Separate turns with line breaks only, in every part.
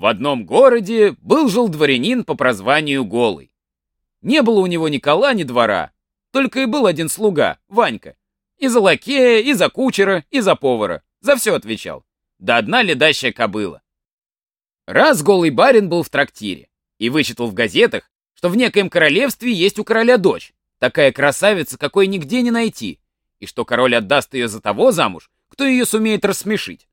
В одном городе был-жил дворянин по прозванию Голый. Не было у него ни кола, ни двора, только и был один слуга, Ванька. И за лакея, и за кучера, и за повара. За все отвечал. Да одна ледащая кобыла. Раз голый барин был в трактире и вычитал в газетах, что в некоем королевстве есть у короля дочь, такая красавица, какой нигде не найти, и что король отдаст ее за того замуж, кто ее сумеет рассмешить.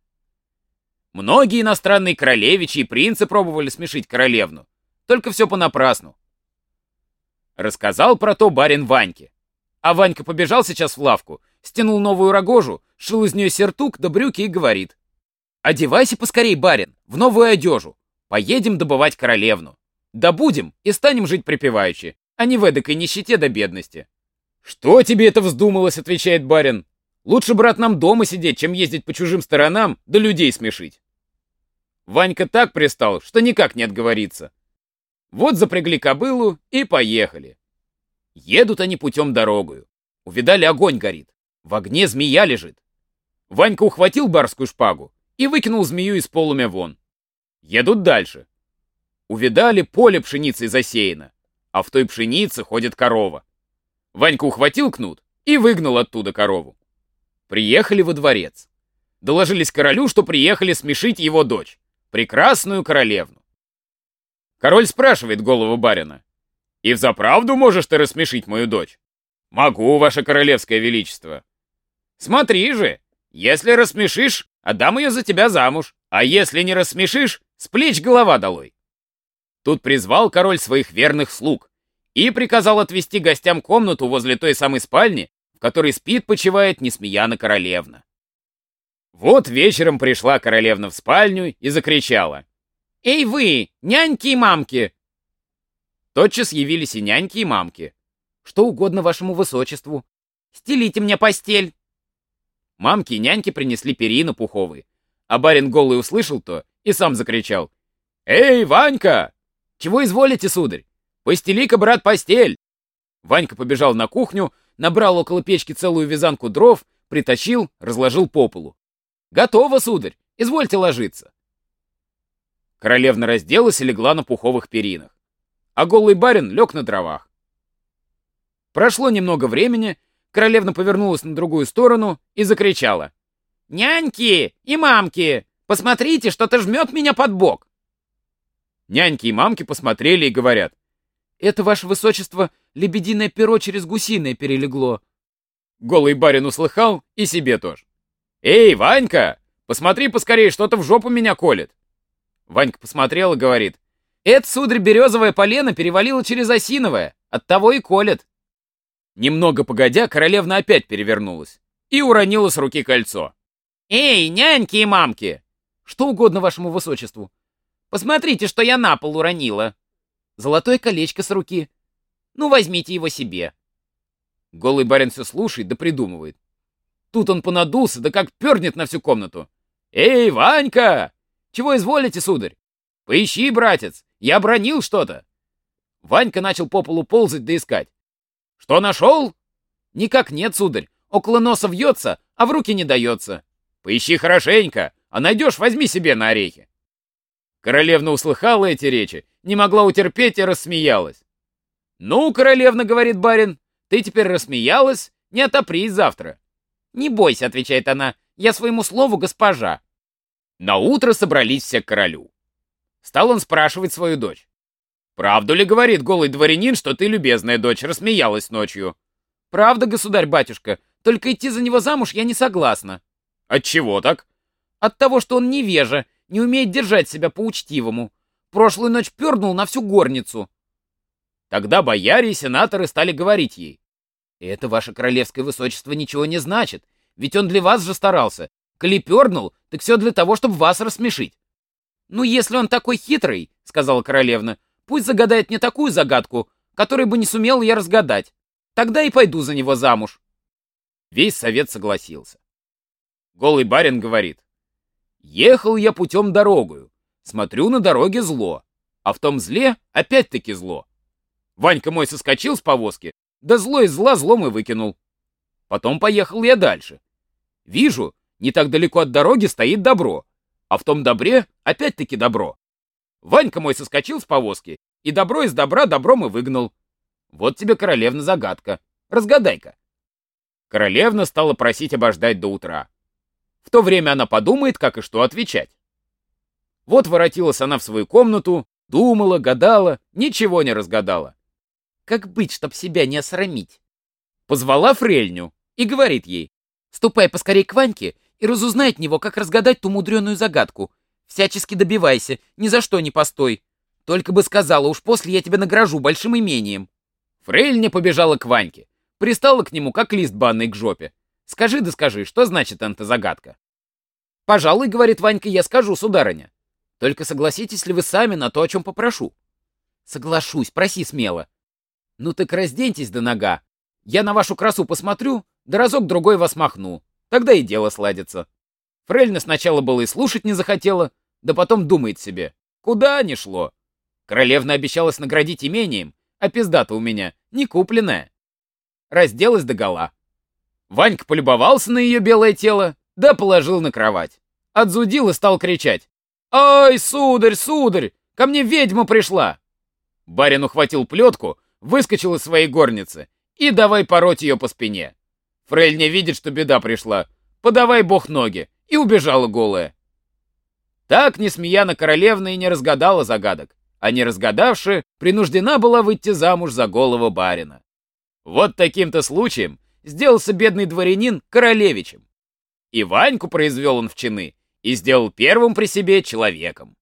Многие иностранные королевичи и принцы пробовали смешить королевну, только все понапрасну. Рассказал про то барин Ваньке. А Ванька побежал сейчас в лавку, стянул новую рогожу, шил из нее сертук да брюки и говорит. «Одевайся поскорей, барин, в новую одежу. Поедем добывать королевну. Добудем и станем жить припеваючи, а не в эдакой нищете до бедности». «Что тебе это вздумалось?» — отвечает барин. «Лучше, брат, нам дома сидеть, чем ездить по чужим сторонам да людей смешить». Ванька так пристал, что никак не отговорится. Вот запрягли кобылу и поехали. Едут они путем дорогою. Увидали, огонь горит. В огне змея лежит. Ванька ухватил барскую шпагу и выкинул змею из полумя вон. Едут дальше. Увидали, поле пшеницей засеяно, а в той пшенице ходит корова. Ванька ухватил кнут и выгнал оттуда корову. Приехали во дворец. Доложились королю, что приехали смешить его дочь, прекрасную королевну. Король спрашивает голову барина. «И взаправду можешь ты рассмешить мою дочь?» «Могу, ваше королевское величество». «Смотри же, если рассмешишь, отдам ее за тебя замуж, а если не рассмешишь, с плеч голова долой». Тут призвал король своих верных слуг и приказал отвести гостям комнату возле той самой спальни, в которой спит-почивает Несмеяна королевна. Вот вечером пришла королевна в спальню и закричала. «Эй вы, няньки и мамки!» Тотчас явились и няньки, и мамки. «Что угодно вашему высочеству. Стелите мне постель!» Мамки и няньки принесли перину пуховые, а барин голый услышал то и сам закричал. «Эй, Ванька! Чего изволите, сударь? Постели-ка, брат, постель!» Ванька побежал на кухню, набрал около печки целую вязанку дров, притащил, разложил по полу. «Готово, сударь! Извольте ложиться!» Королевна разделась и легла на пуховых перинах, а голый барин лег на дровах. Прошло немного времени, королевна повернулась на другую сторону и закричала. «Няньки и мамки, посмотрите, что-то жмет меня под бок!» Няньки и мамки посмотрели и говорят. «Это, ваше высочество, лебединое перо через гусиное перелегло». Голый барин услыхал и себе тоже. «Эй, Ванька, посмотри поскорее, что-то в жопу меня колет!» Ванька посмотрел и говорит. «Это, сударь, березовое полено перевалило через осиновое, оттого и колет». Немного погодя, королевна опять перевернулась и уронила с руки кольцо. «Эй, няньки и мамки!» «Что угодно вашему высочеству». «Посмотрите, что я на пол уронила». «Золотое колечко с руки». «Ну, возьмите его себе». Голый барин все слушает да придумывает. Тут он понадулся, да как пернет на всю комнату. «Эй, Ванька! Чего изволите, сударь? Поищи, братец, я бронил что-то. Ванька начал по полу ползать да искать. Что нашел? Никак нет, сударь. Около носа вьется, а в руки не дается. Поищи хорошенько, а найдешь, возьми себе на орехи. Королевна услыхала эти речи, не могла утерпеть и рассмеялась. «Ну, королевна, — говорит барин, — ты теперь рассмеялась, не отопрись завтра». «Не бойся, — отвечает она, — я своему слову госпожа. На утро собрались все к королю. Стал он спрашивать свою дочь. «Правду ли, — говорит голый дворянин, — что ты, любезная дочь, рассмеялась ночью?» «Правда, государь-батюшка, только идти за него замуж я не согласна». «От чего так?» «От того, что он невежа, не умеет держать себя по-учтивому. Прошлую ночь пернул на всю горницу». Тогда бояре и сенаторы стали говорить ей. «Это, ваше королевское высочество, ничего не значит, ведь он для вас же старался, Коли так все для того, чтобы вас рассмешить. «Ну, если он такой хитрый, — сказала королевна, — пусть загадает мне такую загадку, которую бы не сумел я разгадать. Тогда и пойду за него замуж». Весь совет согласился. Голый барин говорит, «Ехал я путем дорогою, смотрю на дороге зло, а в том зле опять-таки зло. Ванька мой соскочил с повозки, да зло из зла злом и выкинул. Потом поехал я дальше. Вижу, не так далеко от дороги стоит добро, а в том добре опять-таки добро. Ванька мой соскочил с повозки, и добро из добра добром и выгнал. Вот тебе королевна загадка. Разгадай-ка. Королевна стала просить обождать до утра. В то время она подумает, как и что отвечать. Вот воротилась она в свою комнату, думала, гадала, ничего не разгадала. Как быть, чтоб себя не осрамить? Позвала Фрельню и говорит ей, «Ступай поскорей к Ваньке и разузнай от него, как разгадать ту мудреную загадку. Всячески добивайся, ни за что не постой. Только бы сказала, уж после я тебя награжу большим имением». Фрельня побежала к Ваньке, пристала к нему, как лист банный к жопе. «Скажи да скажи, что значит эта загадка?» «Пожалуй, — говорит Ванька, — я скажу, сударыня. Только согласитесь ли вы сами на то, о чем попрошу?» «Соглашусь, проси смело». «Ну так разденьтесь до нога. Я на вашу красу посмотрю, да разок-другой вас махну. Тогда и дело сладится». Фрельна сначала было и слушать не захотела, да потом думает себе. Куда ни шло. Королевна обещалась наградить имением, а пизда-то у меня не купленная. Разделась до гола. Ванька полюбовался на ее белое тело, да положил на кровать. Отзудил и стал кричать. «Ай, сударь, сударь, ко мне ведьма пришла!» Барин ухватил плетку, выскочил из своей горницы и давай пороть ее по спине. Фрельня видит, что беда пришла. Подавай бог ноги, и убежала голая. Так Несмеяна королевна и не разгадала загадок, а не разгадавши, принуждена была выйти замуж за голого барина. Вот таким-то случаем сделался бедный дворянин королевичем. И Ваньку произвел он в чины и сделал первым при себе человеком.